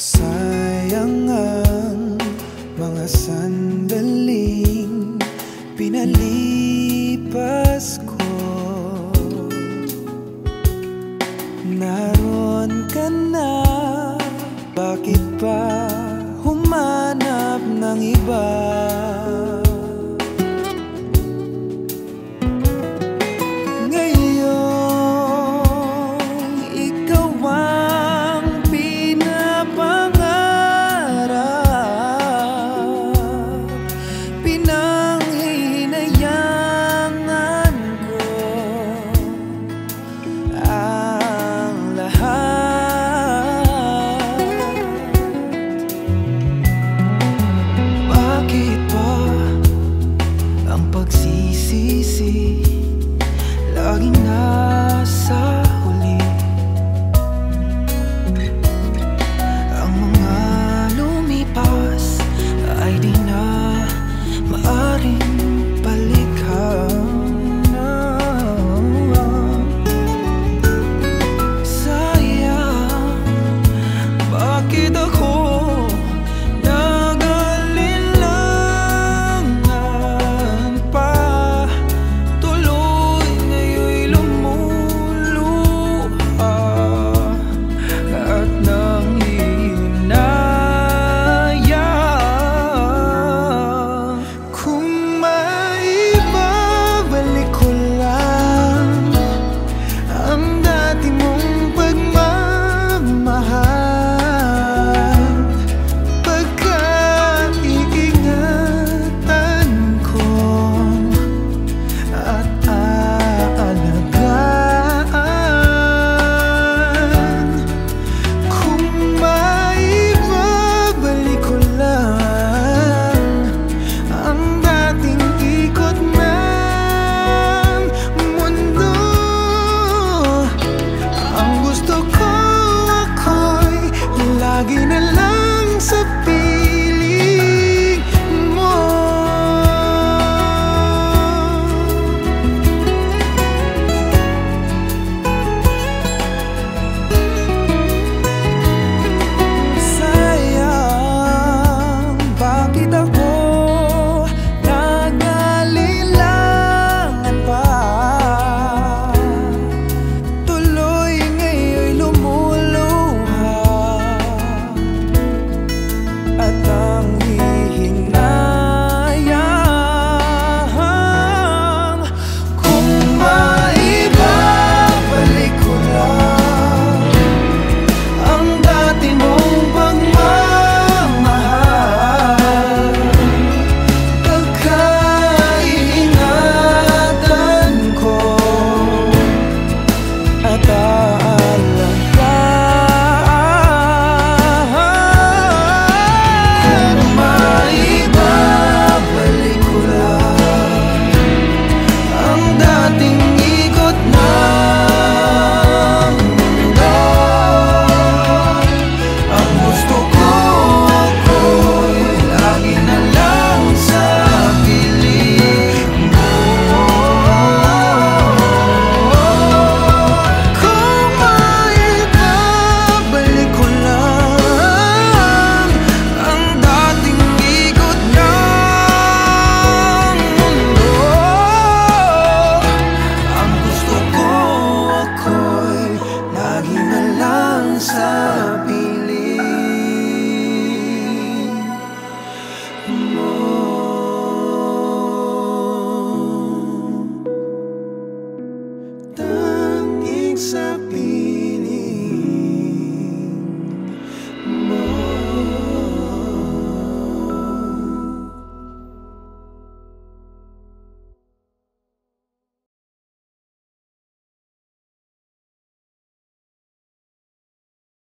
Sayang ang mga sandaling pinalipas ko Naroon ka na, bakit pa humanap ng iba?